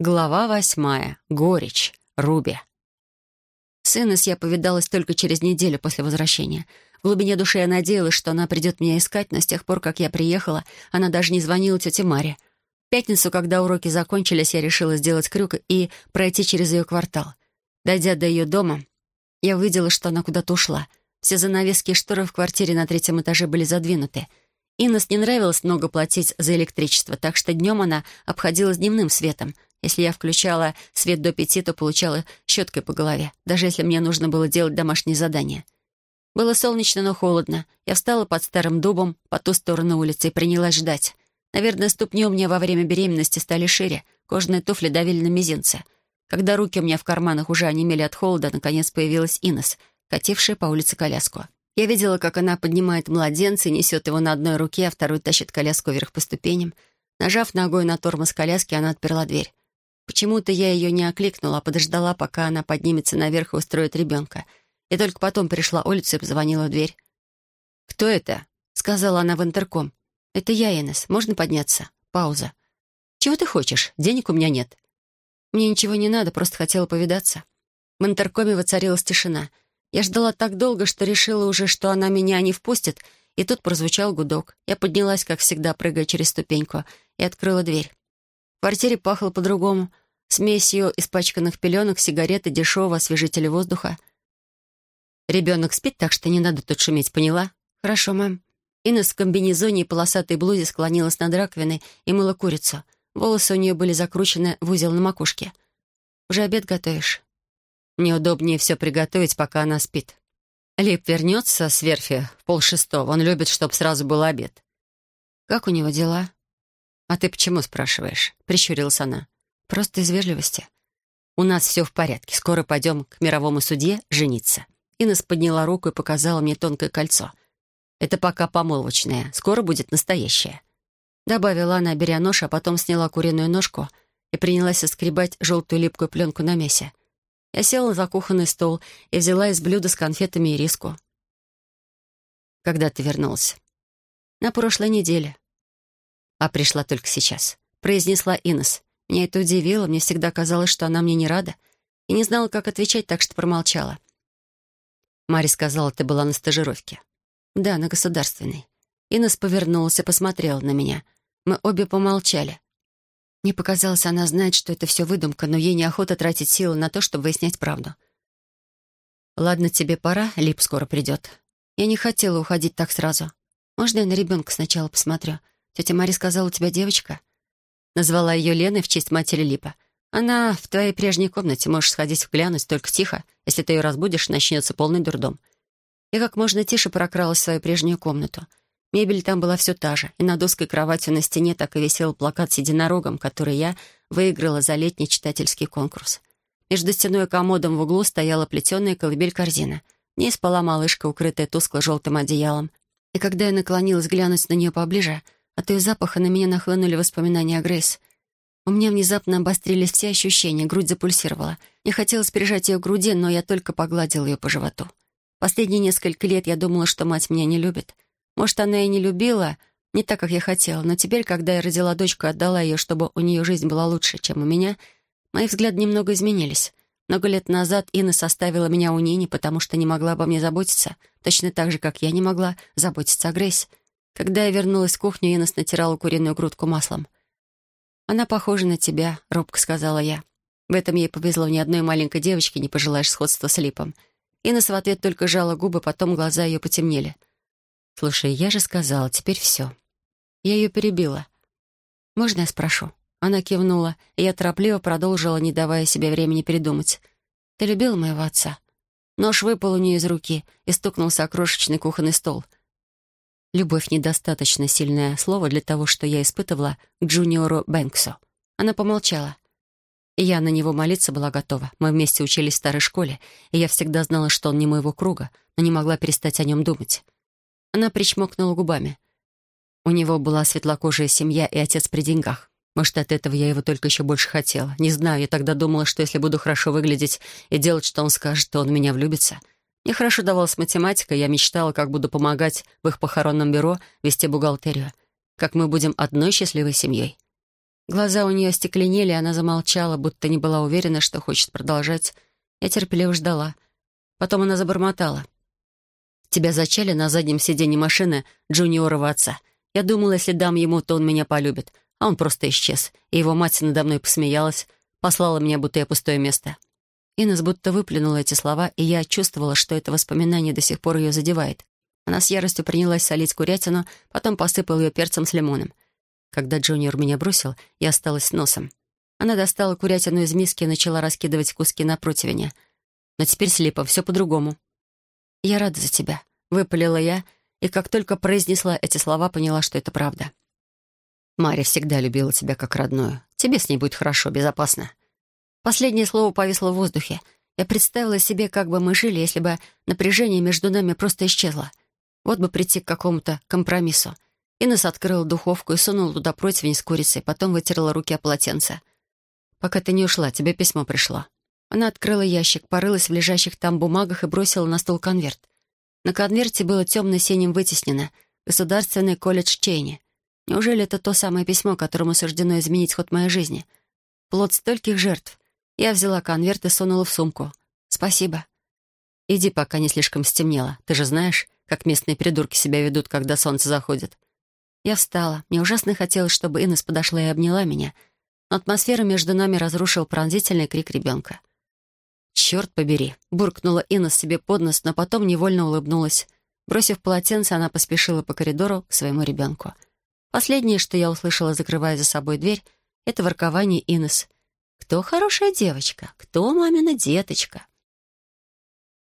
Глава восьмая. Горечь. Руби. С я повидалась только через неделю после возвращения. В глубине души я надеялась, что она придет меня искать, но с тех пор, как я приехала, она даже не звонила тете Маре. В пятницу, когда уроки закончились, я решила сделать крюк и пройти через ее квартал. Дойдя до ее дома, я увидела, что она куда-то ушла. Все занавески и шторы в квартире на третьем этаже были задвинуты. Иннес не нравилось много платить за электричество, так что днем она обходилась дневным светом — если я включала свет до пяти, то получала щеткой по голове, даже если мне нужно было делать домашние задания. Было солнечно, но холодно. Я встала под старым дубом по ту сторону улицы и принялась ждать. Наверное, ступни у меня во время беременности стали шире, кожаные туфли давили на мизинцы. Когда руки у меня в карманах уже онемели от холода, наконец появилась Инес, катившая по улице коляску. Я видела, как она поднимает младенца и несет его на одной руке, а второй тащит коляску вверх по ступеням. Нажав ногой на тормоз коляски, она отперла дверь. Почему-то я ее не окликнула, а подождала, пока она поднимется наверх и устроит ребенка. И только потом пришла улица и позвонила в дверь. «Кто это?» — сказала она в интерком. «Это я, Инес. Можно подняться?» Пауза. «Чего ты хочешь? Денег у меня нет». «Мне ничего не надо, просто хотела повидаться». В интеркоме воцарилась тишина. Я ждала так долго, что решила уже, что она меня не впустит, и тут прозвучал гудок. Я поднялась, как всегда, прыгая через ступеньку, и открыла дверь. В квартире пахло по-другому. Смесью испачканных пеленок, сигарет и дешевого освежителя воздуха. «Ребенок спит, так что не надо тут шуметь, поняла?» «Хорошо, мэм». Инес в комбинезоне и полосатой блузе склонилась над раковиной и мыла курицу. Волосы у нее были закручены в узел на макушке. «Уже обед готовишь?» «Мне удобнее все приготовить, пока она спит». Лип вернется с верфи в полшестого. Он любит, чтобы сразу был обед. «Как у него дела?» «А ты почему спрашиваешь?» — прищурилась она. «Просто из вежливости. У нас все в порядке. Скоро пойдем к мировому судье жениться». Инес подняла руку и показала мне тонкое кольцо. «Это пока помолвочное. Скоро будет настоящее». Добавила она, беря нож, а потом сняла куриную ножку и принялась соскребать желтую липкую пленку на мясе. Я села за кухонный стол и взяла из блюда с конфетами и риску. «Когда ты вернулась?» «На прошлой неделе а пришла только сейчас», — произнесла Инес. Меня это удивило, мне всегда казалось, что она мне не рада, и не знала, как отвечать, так что промолчала. Мари сказала, ты была на стажировке. «Да, на государственной». Инес повернулась и посмотрела на меня. Мы обе помолчали. Мне показалось, она знает, что это все выдумка, но ей неохота тратить силы на то, чтобы выяснять правду. «Ладно, тебе пора, Лип скоро придет. Я не хотела уходить так сразу. Можно я на ребенка сначала посмотрю? «Тетя Мари сказала, у тебя девочка?» Назвала ее Леной в честь матери Липа. «Она в твоей прежней комнате. Можешь сходить глянуть, только тихо. Если ты ее разбудишь, начнется полный дурдом». Я как можно тише прокралась в свою прежнюю комнату. Мебель там была все та же, и над узкой кроватью на стене так и висел плакат с единорогом, который я выиграла за летний читательский конкурс. Между стеной и комодом в углу стояла плетеная колыбель-корзина. В ней спала малышка, укрытая тускло-желтым одеялом. И когда я наклонилась глянуть на нее поближе — от ее запаха на меня нахлынули воспоминания о Грейс. У меня внезапно обострились все ощущения, грудь запульсировала. Не хотелось прижать ее к груди, но я только погладил ее по животу. Последние несколько лет я думала, что мать меня не любит. Может, она и не любила, не так, как я хотела, но теперь, когда я родила дочку и отдала ее, чтобы у нее жизнь была лучше, чем у меня, мои взгляды немного изменились. Много лет назад Инна составила меня у Нини, потому что не могла обо мне заботиться, точно так же, как я не могла заботиться о Грейс. Когда я вернулась в кухню, Инес натирала куриную грудку маслом. «Она похожа на тебя», — робко сказала я. В этом ей повезло, ни одной маленькой девочке не пожелаешь сходства с Липом. Инес в ответ только жала губы, потом глаза ее потемнели. «Слушай, я же сказала, теперь все». Я ее перебила. «Можно я спрошу?» Она кивнула, и я торопливо продолжила, не давая себе времени передумать. «Ты любила моего отца?» Нож выпал у нее из руки и стукнулся о крошечный кухонный стол — Любовь — недостаточно сильное слово для того, что я испытывала к Джуниору Бэнксу. Она помолчала. Я на него молиться была готова. Мы вместе учились в старой школе, и я всегда знала, что он не моего круга, но не могла перестать о нем думать. Она причмокнула губами. У него была светлокожая семья и отец при деньгах. Может, от этого я его только еще больше хотела. Не знаю, я тогда думала, что если буду хорошо выглядеть и делать, что он скажет, то он в меня влюбится — мне хорошо давалась математика, я мечтала, как буду помогать в их похоронном бюро вести бухгалтерию, как мы будем одной счастливой семьей. Глаза у нее остекленели, она замолчала, будто не была уверена, что хочет продолжать. Я терпеливо ждала. Потом она забормотала. «Тебя зачали на заднем сиденье машины джуниорова отца. Я думала, если дам ему, то он меня полюбит. А он просто исчез. И его мать надо мной посмеялась, послала меня, будто я пустое место». Инес будто выплюнула эти слова, и я чувствовала, что это воспоминание до сих пор ее задевает. Она с яростью принялась солить курятину, потом посыпала ее перцем с лимоном. Когда Джуниор меня бросил, я осталась с носом. Она достала курятину из миски и начала раскидывать куски на противне. Но теперь с Липом все по-другому. «Я рада за тебя», — выпалила я, и как только произнесла эти слова, поняла, что это правда. «Мария всегда любила тебя как родную. Тебе с ней будет хорошо, безопасно». Последнее слово повисло в воздухе. Я представила себе, как бы мы жили, если бы напряжение между нами просто исчезло. Вот бы прийти к какому-то компромиссу. Инесс открыла духовку и сунула туда противень с курицей, потом вытерла руки о полотенце. «Пока ты не ушла, тебе письмо пришло». Она открыла ящик, порылась в лежащих там бумагах и бросила на стол конверт. На конверте было темно-синим вытеснено «Государственный колледж Чейни». Неужели это то самое письмо, которому суждено изменить ход моей жизни? Плод стольких жертв. Я взяла конверт и сунула в сумку. «Спасибо». «Иди, пока не слишком стемнело. Ты же знаешь, как местные придурки себя ведут, когда солнце заходит». Я встала. Мне ужасно хотелось, чтобы Инес подошла и обняла меня. Но атмосферу между нами разрушил пронзительный крик ребенка. «Черт побери!» — буркнула Инна себе под нос, но потом невольно улыбнулась. Бросив полотенце, она поспешила по коридору к своему ребенку. Последнее, что я услышала, закрывая за собой дверь, — это воркование Инес. «Кто хорошая девочка? Кто мамина деточка?»